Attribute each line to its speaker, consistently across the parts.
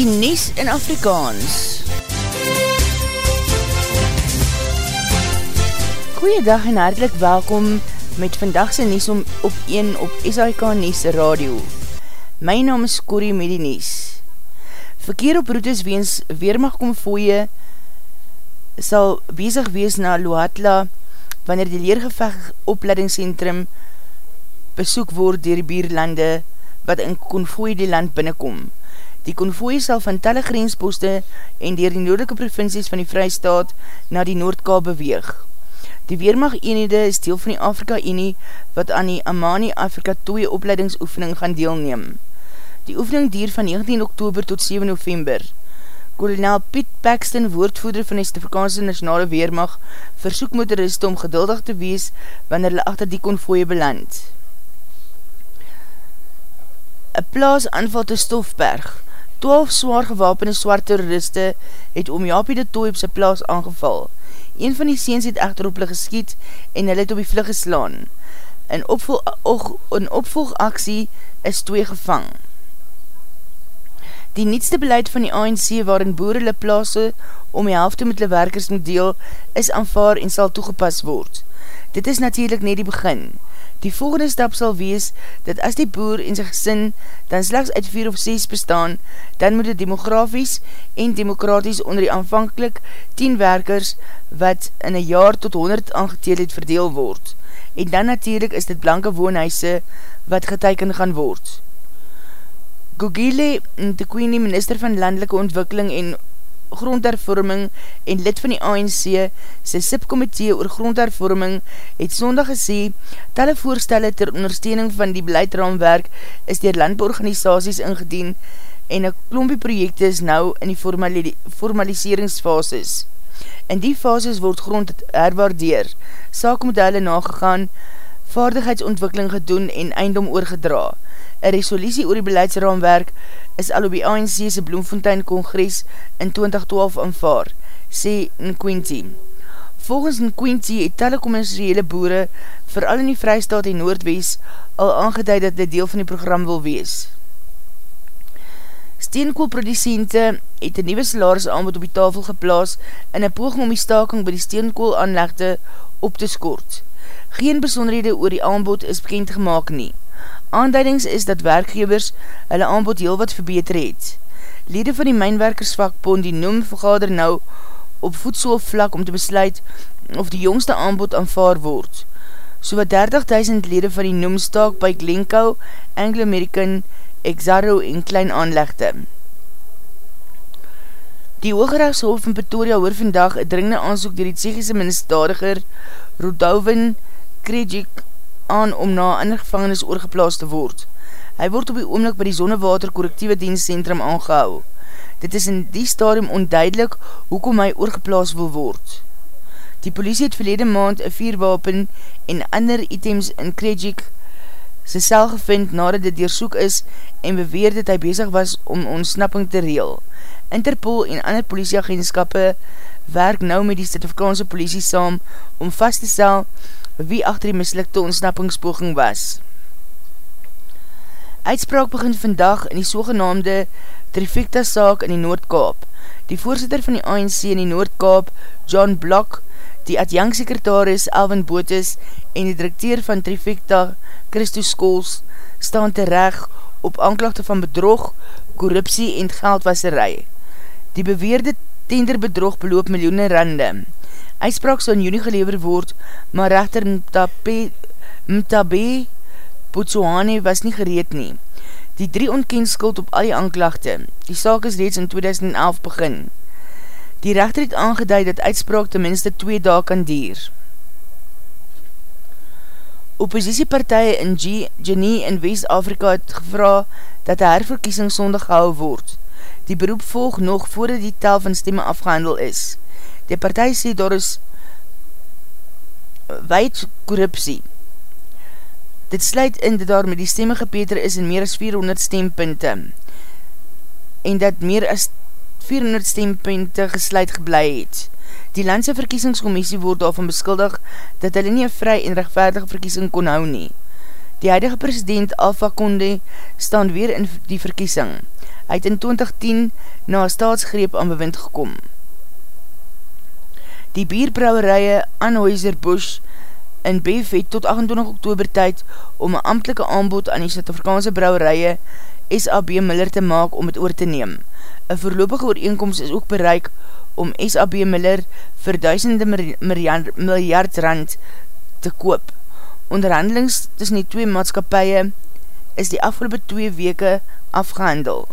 Speaker 1: die Nies in Afrikaans. Goeiedag en hartelijk welkom met vandagse Nies om op 1 op SIK Nies Radio. My naam is Corrie met die Nies. Verkeer op routes weens Weermacht Komfooie sal bezig wees na Loatla wanneer die Leergeveg opleidingscentrum besoek word dier die bierlande wat in Konfooie die land binnenkom. Die konvooi sal van telle grensposte en dier die noordelike provincies van die Vrijstaat na die Noordkaal beweeg. Die Weermacht eenhede is deel van die Afrika Unie wat aan die Amani Afrika 2 opleidingsoefening gaan deelneem. Die oefening dier van 19 oktober tot 7 november. Kolonel Piet Paxton, woordvoerder van die Stifrikaanse Nationale Weermacht, versoek motoriste om geduldig te wees wanneer hulle achter die konvooi beland. Een plaas aanval te Stofberg, 12 zwaar gewapende zwart terroriste het om Japie de Tooi op sy plaas aangeval. Een van die seens het echter op hulle geskiet en hulle het op die vlug geslaan. In, opvolg, in opvolgaksie is twee gevang. Die nietste beleid van die ANC waarin boer hulle plaas om die helfte met hulle werkers moet deel, is aanvaar en sal toegepas word. Dit is natuurlijk net die begin. Die volgende stap sal wees, dat as die boer en sy gesin dan slechts uit 4 of 6 bestaan, dan moet het demografies en demokraties onder die aanvankelijk 10 werkers wat in een jaar tot 100 aangeteel het verdeel word. En dan natuurlijk is dit blanke woonhuise wat geteiken gaan word. Gugile Ntekwini, minister van Landelike Ontwikkeling en grondhervorming en lid van die ANC, sy SIP-komitee oor grondhervorming, het sondag gesê, talle voorstelle ter ondersteuning van die beleidraamwerk is dier landbeorganisaties ingedien en een klompie projekte is nou in die formali formaliseringsfases. In die fases word grond herwaardeer, saakmodelle nagegaan, vaardigheidsontwikkeling gedoen en eindom oorgedra. Een resolutie oor die beleidsraamwerk is al op die ANC'se Bloemfontein Kongres in 2012 aanvaar, sê Nkwinti. Volgens Nkwinti het telekommunisiële boere, vooral in die Vrijstaat en Noordwees, al aangeduid dat dit deel van die program wil wees. Steenkoolproducente het een nieuwe salaris aanbod op die tafel geplaas in een poging om die staking by die steenkool aanlegde op te skort. Geen besonderhede oor die aanbod is bekend gemaakt nie. Aanduidings is dat werkgevers hulle aanbod heel wat verbeter het. Lede van die mijnwerkersvakbond die noem vergader nou op voedselvlak om te besluit of die jongste aanbod aanvaar word. So wat 30.000 lede van die noemstaak by Glencoe, Anglo-American, Exaro en Klein aanlegde. Die Hoogrechtshof in Pretoria hoor vandag een dringende aanzoek dier die Tsechiese ministeriger Rodovin Krejik aan om na ander gevangenis oorgeplaas te word. Hy word op die oomlik by die Zonnewater Correctieve Dienstcentrum aangehou. Dit is in die stadium onduidelik hoekom hy oorgeplaas wil word. Die polisie het verlede maand een vierwapen en ander items in Krejik sy sel gevind nadat dit deersoek is en beweer dat hy bezig was om ontsnapping te reel. Interpol en ander politieagentskappe werk nou met die Stadifkaanse polisie saam om vast te stel wie achter die mislukte ontsnappingspoging was. Uitspraak begin vandag in die sogenaamde Trifecta saak in die Noordkaap. Die voorzitter van die ANC in die Noordkaap, John Block, die adjanksekretaris Alvin Botes en die directeur van Trifecta, Christo Scholes, staan terecht op aanklachte van bedrog, korruptie en geldwasserij. Die beweerde tenderbedrog beloop miljoene rande. Uitspraak sal in juni gelever word, maar rechter Mtabe, Mtabe Botsoane was nie gereed nie. Die drie ontken skuld op al die aanklachte. Die saak is reeds in 2011 begin. Die rechter het aangeduid dat uitspraak tenminste twee dae kan dier. Oppositiepartije in G Genie in West-Afrika het gevra dat die herverkiesing sondag gehou word. Die beroep volg nog voordat die tel van stemme afgehandel is. Die partij sê daar is weid korruptie. Dit sluit in dat daar met die stemme gepeter is in meer as 400 stempunte en dat meer as 400 stempunte gesluit geblei het. Die landse verkiesingscommissie word daarvan beskuldig dat hulle nie een vry en rechtvaardige verkiesing kon hou nie. Die huidige president Alpha Conde staan weer in die verkiesing. Hy het in 2010 na staatsgreep aan bewind gekom. Die bierbrouwerije Anheuser-Busch in Bef het tot 28 oktober tyd om een amtelike aanbod aan die Suid-Afrikaanse brouwerije SAB Miller te maak om het oor te neem. Een voorlopige ooreenkomst is ook bereik om SAB Miller vir duisende miljard rand te koop. Onderhandelings tussen die twee maatskapie is die afgelopen twee weke afgehandel.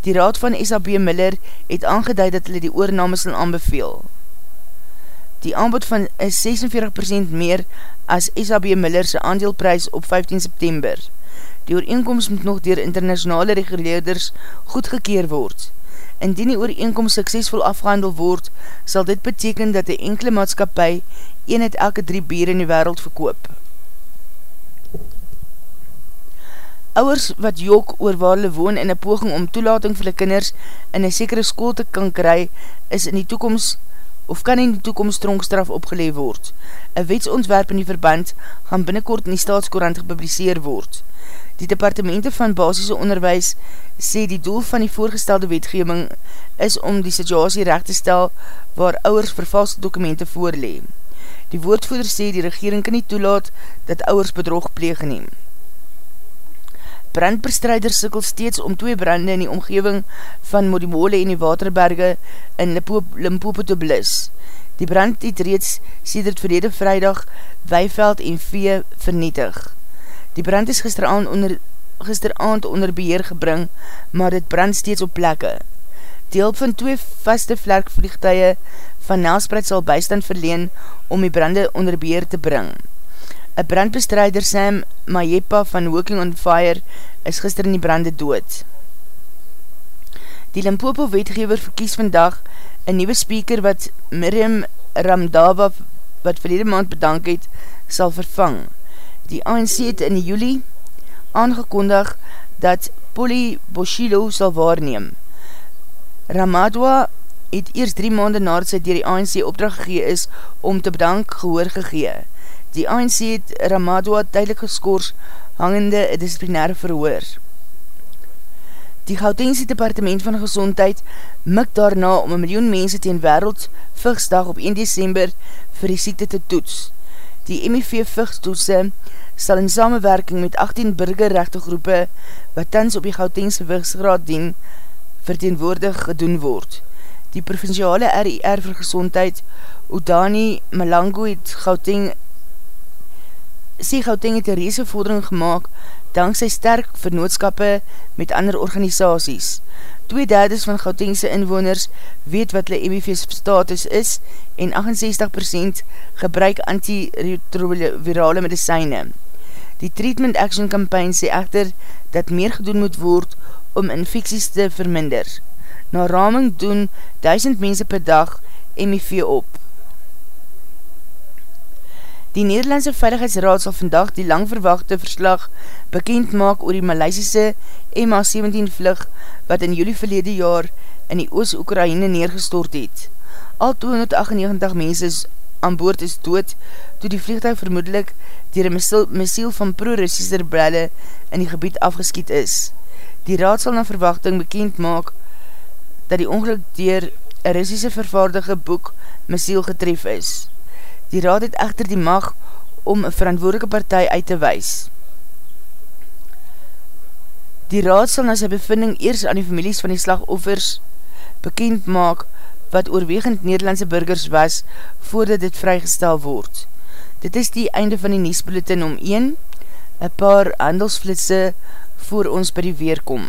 Speaker 1: Die raad van SAB Miller het aangeduid dat hulle die oorname sal aanbeveel. Die aanbod van is 46% meer as SAB Millerse aandeelprys op 15 September. Die ooreenkomst moet nog dier internationale reguleerders goedgekeer word. Indien die ooreenkomst suksesvol afgehandel word, sal dit beteken dat die enkele maatskapie een het elke drie bier in die wereld verkoop. Ouers wat jok oor waar hulle woon in een poging om toelating vir die kinders in een sekere school te kan kry, is in die toekomst of kan in die toekomst tronkstraf opgeleef word. Een wetsontwerp in die verband gaan binnenkort in die staatskorant gepubliseer word. Die departemente van basisse onderwijs sê die doel van die voorgestelde wetgeving is om die situasie recht te stel waar ouwers vervalste dokumente voorlee. Die woordvoeder sê die regering kan nie toelaat dat ouwers bedrog pleeg neem. Brandbestrijders sikkel steeds om twee brande in die omgeving van Modimole en die Waterberge in Limpopo te blis. Die brand het reeds sedert verlede vrijdag weiveld en vee vernietig. Die brand is gisteravond onder, gisteravond onder beheer gebring, maar dit brand steeds op plekke. Die hulp van twee vaste vlerkvliegtuie van Nelspreid sal bystand verleen om die brande onder beheer te bring. Een brandbestrijder Sam Majepa van Working on Fire is gister in die brande dood. Die Limpopo wetgever verkies vandag een nieuwe speaker wat Miriam Ramdava wat verlede maand bedank het, sal vervang. Die ANC het in juli aangekondig dat Polly Boshilo sal waarneem. Ramadwa het eers drie maanden nadat sy dier die ANC opdracht gegee is om te bedank gehoor gegee. Die ANC het Ramadwa tydelik geskoors hangende disciplinaire verhoor. Die Gautengse Departement van Gezondheid mik daarna om een miljoen mense teen wereld vigsdag op 1 december vir die siekte te toets. Die MIV vigstoetse sal in samenwerking met 18 burgerrechte groepe wat tans op die Gautengse vigsgraad dien verteenwoordig gedoen word. Die provinciale RIR vir Gezondheid Udani Malango het Gauteng sê Gauteng het een reese vordering gemaakt dankzij sterk vernootskappe met ander organisaties. Twee derdes van Gautengse inwoners weet wat hulle MIV's status is en 68% gebruik antiretrovirale medicijne. Die Treatment Action Campaign sê echter dat meer gedoen moet word om infecties te verminder. Na raming doen 1000 mense per dag MIV op. Die Nederlandse Veiligheidsraad sal vandag die langverwachte verslag bekend maak oor die Maleisische MH17 vlug wat in juli verlede jaar in die Oost-Oekraïne neergestort het. Al 298 mense aan boord is dood toe die vliegtuig vermoedelijk dier een missiel van pro-Russische rebelle in die gebied afgeskiet is. Die raad sal na verwachting bekend maak dat die ongeluk dier een Russische vervaardige boek missiel getref is. Die raad het echter die mag om een verantwoordelike partij uit te wees. Die raad sal na sy bevinding eers aan die families van die slagoffers bekend maak wat oorwegend Nederlandse burgers was voordat dit vrygestel word. Dit is die einde van die Niesbulletin om 1, een paar handelsflitse voor ons by die weerkom.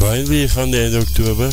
Speaker 2: Waar wil je van die einde oktober?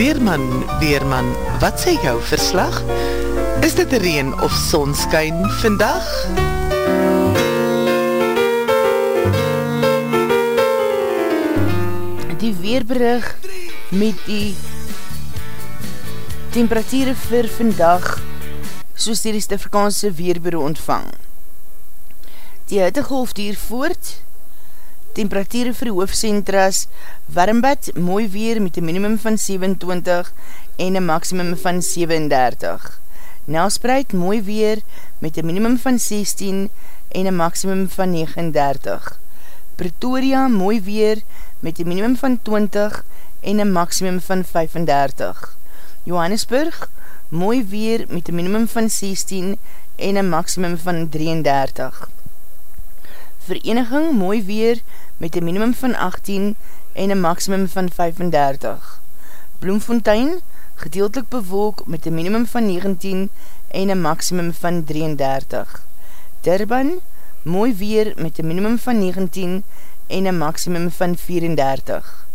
Speaker 3: Weerman, Weerman, wat sê jou verslag? Is dit reen of sonskyn vandag?
Speaker 1: Die weerberig met die temperatuur vir vandag soos die Stafrikaanse Weerbureau ontvang. Die hittegolf dier voort temperatuur vir die hoofdcentras, warmbad, mooi weer met een minimum van 27 en een maximum van 37. Nelspreid, mooi weer met een minimum van 16 en een maximum van 39. Pretoria, mooi weer met een minimum van 20 en een maximum van 35. Johannesburg, mooi weer met een minimum van 16 en een maximum van 33. Vereniging, mooi weer met een minimum van 18 en een maximum van 35. Bloemfontein, gedeeltelik bewolk met een minimum van 19 en een maximum van 33. Durban, mooi weer met een minimum van 19 en een maximum van 34.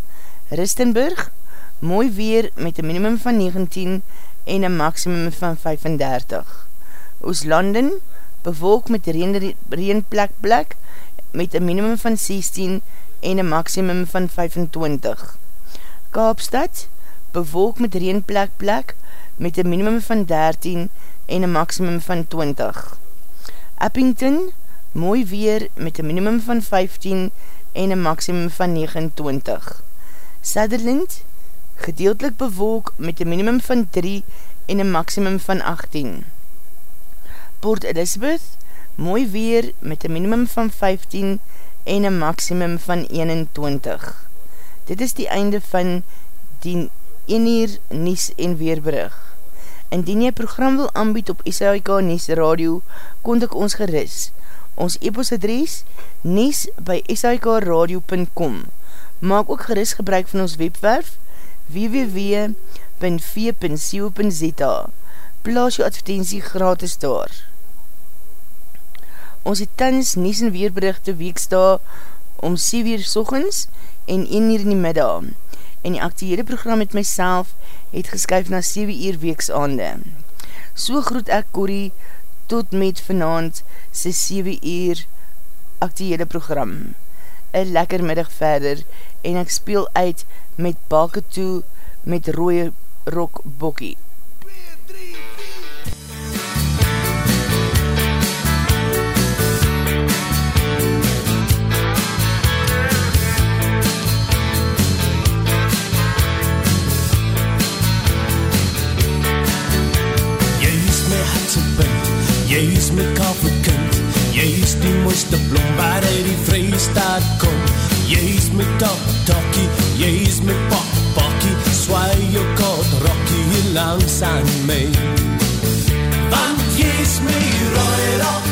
Speaker 1: Ristenburg, mooi weer met een minimum van 19 en een maximum van 35. Ooslanden, bewolk met reenplek plek met een minimum van 16 en een maximum van 25. Kaapstad, bewolk met reenplek plek met een minimum van 13 en een maximum van 20. Eppington, mooi weer met een minimum van 15 en een maximum van 29. Sutherland, gedeeltelik bewolk met een minimum van 3 en een maximum van 18. Port Elizabeth, mooi weer met een minimum van 15 en een maximum van 21. Dit is die einde van die 1 uur Nies en Weerbrug. Indien jy program wil aanbied op SAIK Nies Radio, kontak ons geris. Ons e-post adres nies by sikradio.com Maak ook geris gebruik van ons webwerf www.v.co.za Plaas jou advertentie gratis daar. Ons het tans Nies en Weerberichte weeksta om 7 uur sochens en 1 uur in die middag en die actuele program met myself het geskyf na 7 uur weeksaande. So groet ek Corrie tot met vanavond sy 7 uur actuele program. Een lekker middag verder en ek speel uit met Balke toe met rooie rok bokkie.
Speaker 4: Jy is my kafelkind Jy is die mooiste blom waar uit die vrystaat kom. Jy is my top tokkie Jy is my pop pokkie Swaai jou kort rokkie langs aan my. Want jy is my rooi rok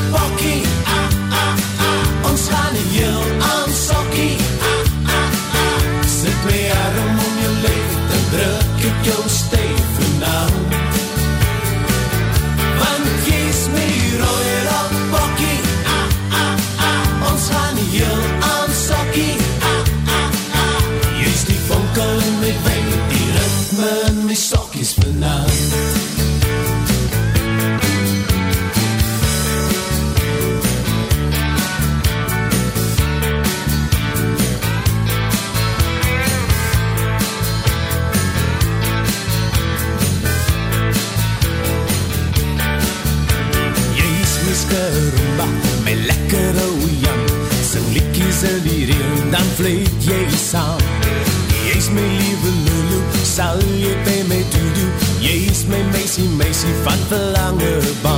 Speaker 4: vleet jy saam. Jy is my liewe lulu, sal jy by my doedoe Jy is my meisie, meisie van verlange baan